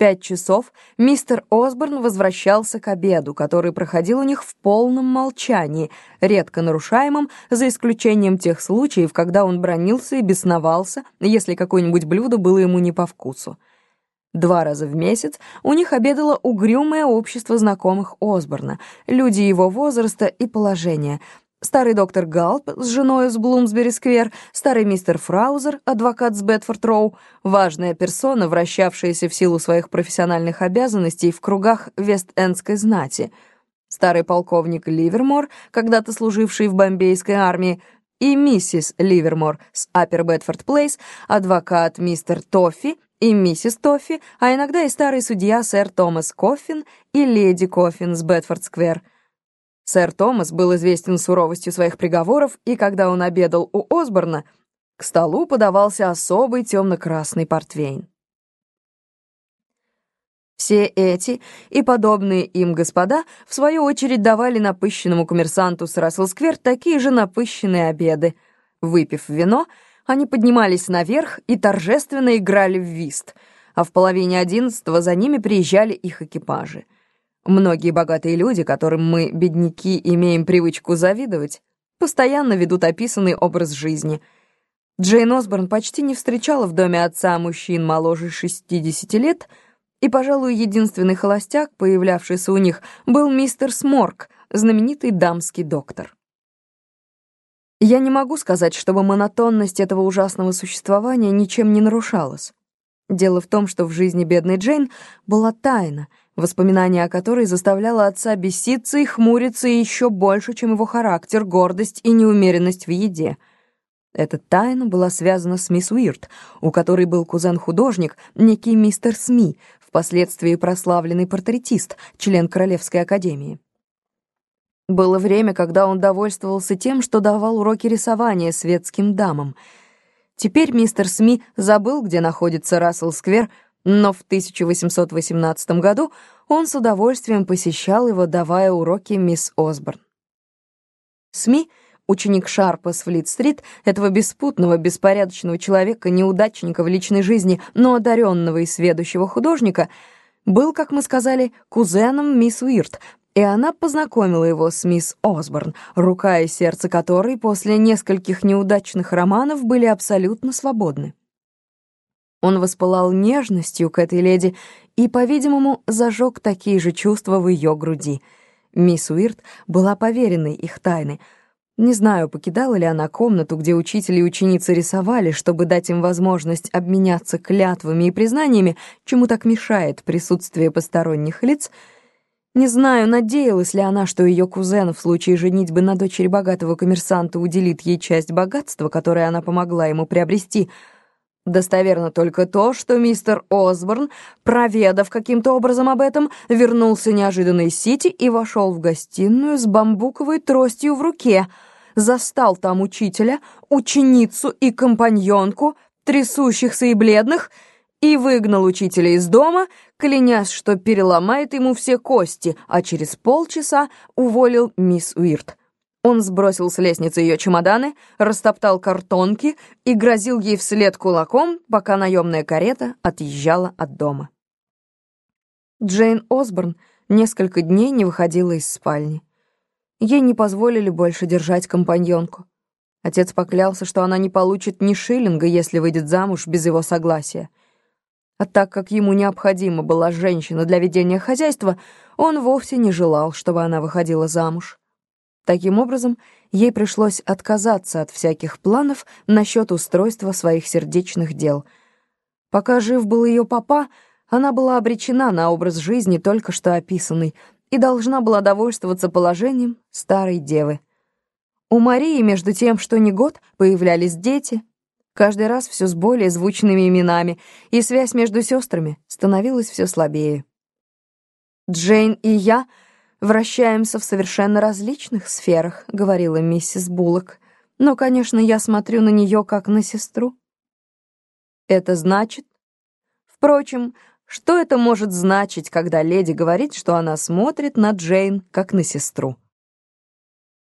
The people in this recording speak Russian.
пять часов мистер Осборн возвращался к обеду, который проходил у них в полном молчании, редко нарушаемом, за исключением тех случаев, когда он бронился и бесновался, если какое-нибудь блюдо было ему не по вкусу. Два раза в месяц у них обедало угрюмое общество знакомых Осборна, люди его возраста и положения, Старый доктор Галп с женой с Блумсбери-сквер, старый мистер Фраузер, адвокат с Бетфорд-Роу, важная персона, вращавшаяся в силу своих профессиональных обязанностей в кругах Вест-Эндской знати, старый полковник Ливермор, когда-то служивший в бомбейской армии, и миссис Ливермор с Аппер Бедфорд Плейс, адвокат мистер Тоффи и миссис Тоффи, а иногда и старый судья сэр Томас Коффин и леди Коффин с Бедфорд-сквер — Сэр Томас был известен суровостью своих приговоров, и когда он обедал у Осборна, к столу подавался особый темно-красный портвейн. Все эти и подобные им господа, в свою очередь, давали напыщенному коммерсанту с Расселсквер такие же напыщенные обеды. Выпив вино, они поднимались наверх и торжественно играли в вист, а в половине одиннадцатого за ними приезжали их экипажи. Многие богатые люди, которым мы, бедняки, имеем привычку завидовать, постоянно ведут описанный образ жизни. Джейн Осборн почти не встречала в доме отца мужчин моложе 60 лет, и, пожалуй, единственный холостяк, появлявшийся у них, был мистер Сморк, знаменитый дамский доктор. Я не могу сказать, чтобы монотонность этого ужасного существования ничем не нарушалась. Дело в том, что в жизни бедной Джейн была тайна — воспоминание о которой заставляло отца беситься и хмуриться еще больше, чем его характер, гордость и неумеренность в еде. Эта тайна была связана с мисс Уирт, у которой был кузен-художник, некий мистер СМИ, впоследствии прославленный портретист, член Королевской академии. Было время, когда он довольствовался тем, что давал уроки рисования светским дамам. Теперь мистер СМИ забыл, где находится Рассел-сквер, но в 1818 году он с удовольствием посещал его, давая уроки мисс Осборн. СМИ, ученик Шарпа с Флит-стрит, этого беспутного, беспорядочного человека, неудачника в личной жизни, но одаренного и сведущего художника, был, как мы сказали, кузеном мисс Уирт, и она познакомила его с мисс Осборн, рука и сердце которой после нескольких неудачных романов были абсолютно свободны. Он воспылал нежностью к этой леди и, по-видимому, зажег такие же чувства в ее груди. Мисс Уирт была поверенной их тайны. Не знаю, покидала ли она комнату, где учитель и ученицы рисовали, чтобы дать им возможность обменяться клятвами и признаниями, чему так мешает присутствие посторонних лиц. Не знаю, надеялась ли она, что ее кузен в случае женитьбы на дочери богатого коммерсанта уделит ей часть богатства, которое она помогла ему приобрести — Достоверно только то, что мистер Осборн, проведав каким-то образом об этом, вернулся неожиданно из Сити и вошел в гостиную с бамбуковой тростью в руке, застал там учителя, ученицу и компаньонку, трясущихся и бледных, и выгнал учителя из дома, клянясь, что переломает ему все кости, а через полчаса уволил мисс Уирт. Он сбросил с лестницы ее чемоданы, растоптал картонки и грозил ей вслед кулаком, пока наемная карета отъезжала от дома. Джейн Осборн несколько дней не выходила из спальни. Ей не позволили больше держать компаньонку. Отец поклялся, что она не получит ни шиллинга, если выйдет замуж без его согласия. А так как ему необходима была женщина для ведения хозяйства, он вовсе не желал, чтобы она выходила замуж. Таким образом, ей пришлось отказаться от всяких планов насчет устройства своих сердечных дел. Пока жив был ее папа, она была обречена на образ жизни, только что описанный, и должна была довольствоваться положением старой девы. У Марии, между тем, что не год, появлялись дети, каждый раз все с более звучными именами, и связь между сестрами становилась все слабее. Джейн и я — вращаемся в совершенно различных сферах», — говорила миссис Буллок. «Но, конечно, я смотрю на нее как на сестру». «Это значит...» Впрочем, что это может значить, когда леди говорит, что она смотрит на Джейн как на сестру?